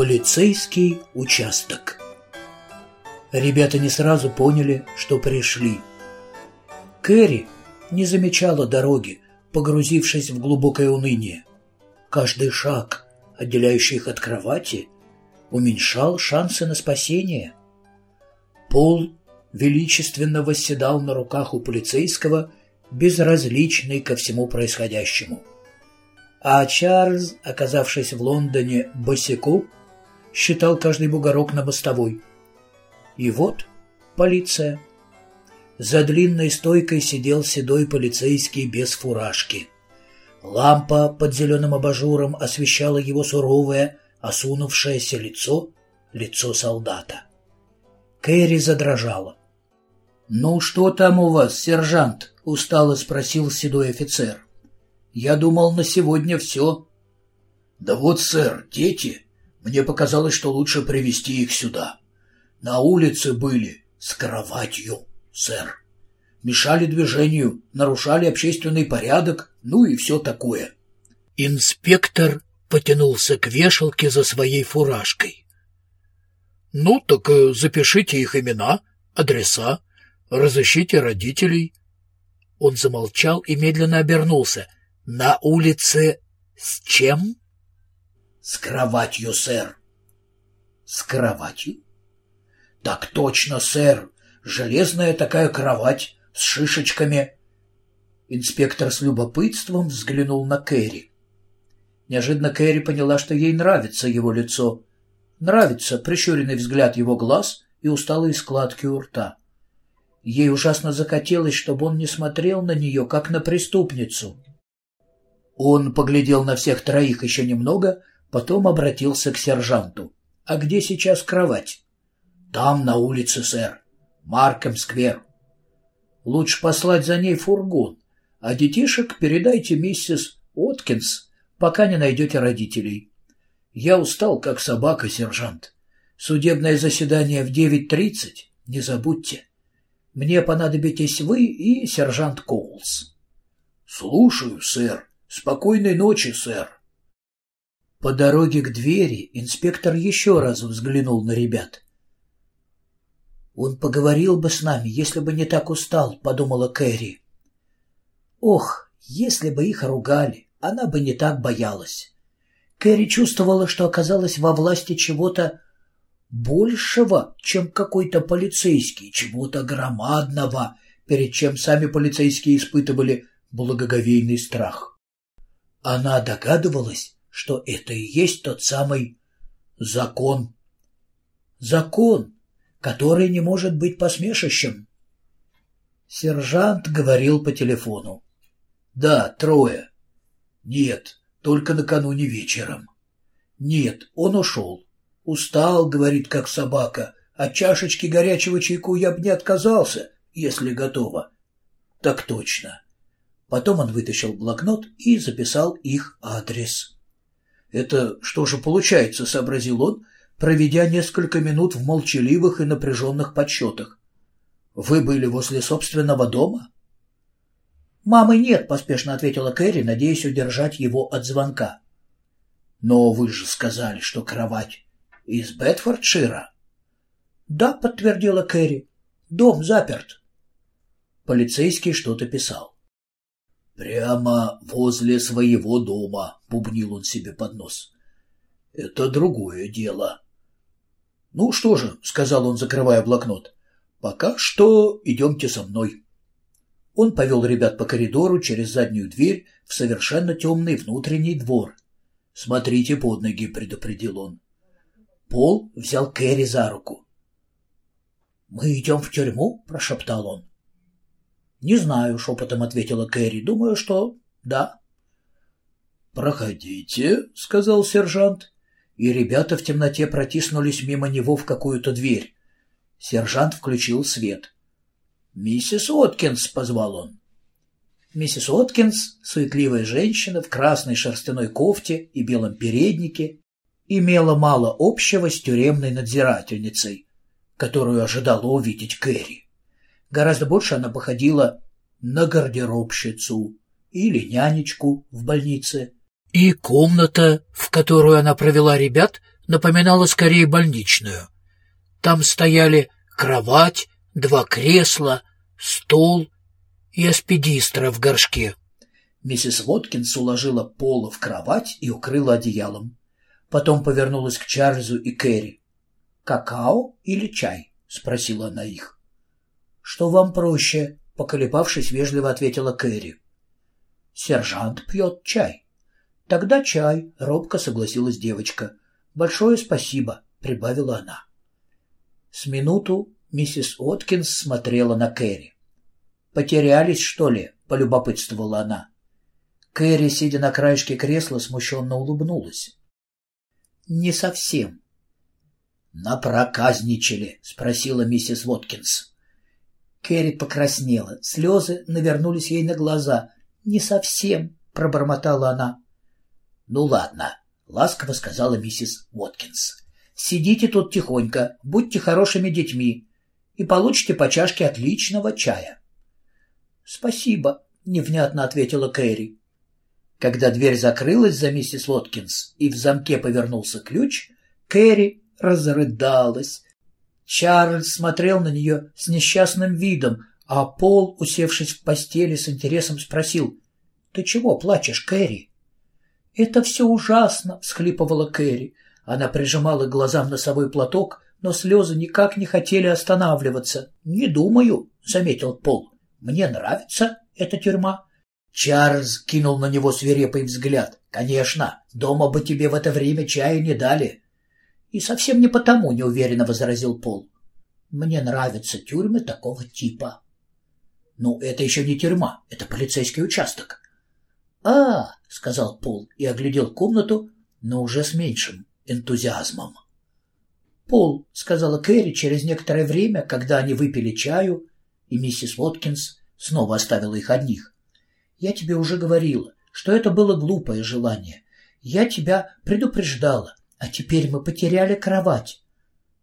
Полицейский участок. Ребята не сразу поняли, что пришли. Кэрри не замечала дороги, погрузившись в глубокое уныние. Каждый шаг, отделяющий их от кровати, уменьшал шансы на спасение. Пол величественно восседал на руках у полицейского, безразличный ко всему происходящему. А Чарльз, оказавшись в Лондоне босиком, считал каждый бугорок на мостовой. И вот полиция. За длинной стойкой сидел седой полицейский без фуражки. Лампа под зеленым абажуром освещала его суровое, осунувшееся лицо, лицо солдата. Кэрри задрожала. «Ну что там у вас, сержант?» — устало спросил седой офицер. «Я думал, на сегодня все». «Да вот, сэр, дети. Мне показалось, что лучше привести их сюда. На улице были с кроватью, сэр. Мешали движению, нарушали общественный порядок, ну и все такое». Инспектор потянулся к вешалке за своей фуражкой. «Ну, так э, запишите их имена, адреса, разыщите родителей». Он замолчал и медленно обернулся. «На улице с чем?» «С кроватью, сэр». «С кроватью?» «Так точно, сэр. Железная такая кровать с шишечками». Инспектор с любопытством взглянул на Кэрри. Неожиданно Кэрри поняла, что ей нравится его лицо. Нравится прищуренный взгляд его глаз и усталые складки у рта. Ей ужасно захотелось, чтобы он не смотрел на нее, как на преступницу. Он поглядел на всех троих еще немного, потом обратился к сержанту. «А где сейчас кровать?» «Там, на улице, сэр. Марком-сквер. Лучше послать за ней фургон, а детишек передайте миссис Откинс, пока не найдете родителей. Я устал, как собака, сержант. Судебное заседание в 9.30, не забудьте». Мне понадобитесь вы и сержант Коулс. Слушаю, сэр. Спокойной ночи, сэр. По дороге к двери инспектор еще раз взглянул на ребят. «Он поговорил бы с нами, если бы не так устал», — подумала Кэрри. «Ох, если бы их ругали, она бы не так боялась». Кэрри чувствовала, что оказалась во власти чего-то большего, чем какой-то полицейский, чего-то громадного, перед чем сами полицейские испытывали благоговейный страх. Она догадывалась, что это и есть тот самый закон. Закон, который не может быть посмешищем. Сержант говорил по телефону. «Да, трое». «Нет, только накануне вечером». «Нет, он ушел. Устал, говорит, как собака. От чашечки горячего чайку я бы не отказался, если готово. Так точно. Потом он вытащил блокнот и записал их адрес. «Это что же получается?» — сообразил он, проведя несколько минут в молчаливых и напряженных подсчетах. «Вы были возле собственного дома?» «Мамы нет», — поспешно ответила Кэрри, надеясь удержать его от звонка. «Но вы же сказали, что кровать из Бетфордшира? Да, подтвердила Кэрри. Дом заперт. Полицейский что-то писал. Прямо возле своего дома, бубнил он себе под нос. Это другое дело. Ну что же, сказал он, закрывая блокнот. Пока что идемте со мной. Он повел ребят по коридору через заднюю дверь в совершенно темный внутренний двор. «Смотрите под ноги», — предупредил он. Пол взял Кэрри за руку. «Мы идем в тюрьму?» — прошептал он. «Не знаю», — шепотом ответила Кэрри. «Думаю, что да». «Проходите», — сказал сержант. И ребята в темноте протиснулись мимо него в какую-то дверь. Сержант включил свет. «Миссис Откинс», — позвал он. Миссис Откинс, суетливая женщина в красной шерстяной кофте и белом переднике, имела мало общего с тюремной надзирательницей, которую ожидала увидеть Кэрри. Гораздо больше она походила на гардеробщицу или нянечку в больнице. И комната, в которую она провела ребят, напоминала скорее больничную. Там стояли кровать, два кресла, стол и аспидистра в горшке. Миссис Воткинс уложила Пола в кровать и укрыла одеялом. Потом повернулась к Чарльзу и Кэрри. «Какао или чай?» — спросила она их. «Что вам проще?» — поколебавшись, вежливо ответила Кэрри. «Сержант пьет чай». «Тогда чай», — робко согласилась девочка. «Большое спасибо», — прибавила она. С минуту миссис Уоткинс смотрела на Кэрри. «Потерялись, что ли?» — полюбопытствовала она. Кэрри, сидя на краешке кресла, смущенно улыбнулась. «Не совсем». «Напроказничали?» — спросила миссис Воткинс. Кэрри покраснела. Слезы навернулись ей на глаза. «Не совсем», — пробормотала она. «Ну ладно», — ласково сказала миссис Воткинс. «Сидите тут тихонько, будьте хорошими детьми и получите по чашке отличного чая». «Спасибо», — невнятно ответила Кэрри. Когда дверь закрылась за миссис Воткинс и в замке повернулся ключ, Кэрри разрыдалась. Чарльз смотрел на нее с несчастным видом, а Пол, усевшись в постели, с интересом спросил, «Ты чего плачешь, Кэрри?» «Это все ужасно», — всхлипывала Кэрри. Она прижимала к глазам носовой платок, но слезы никак не хотели останавливаться. «Не думаю», — заметил Пол. «Мне нравится эта тюрьма». Чарльз кинул на него свирепый взгляд. «Конечно, дома бы тебе в это время чая не дали». «И совсем не потому», — неуверенно возразил Пол. «Мне нравятся тюрьмы такого типа». «Ну, это еще не тюрьма, это полицейский участок». «А, — сказал Пол и оглядел комнату, но уже с меньшим энтузиазмом. «Пол», — сказала Кэрри через некоторое время, когда они выпили чаю, и миссис Воткинс снова оставила их одних. Я тебе уже говорила, что это было глупое желание. Я тебя предупреждала, а теперь мы потеряли кровать.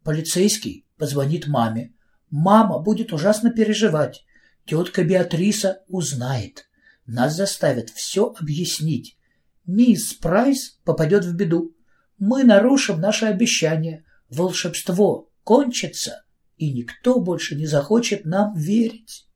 Полицейский позвонит маме. Мама будет ужасно переживать. Тетка Беатриса узнает. Нас заставят все объяснить. Мисс Прайс попадет в беду. Мы нарушим наше обещание. Волшебство кончится, и никто больше не захочет нам верить.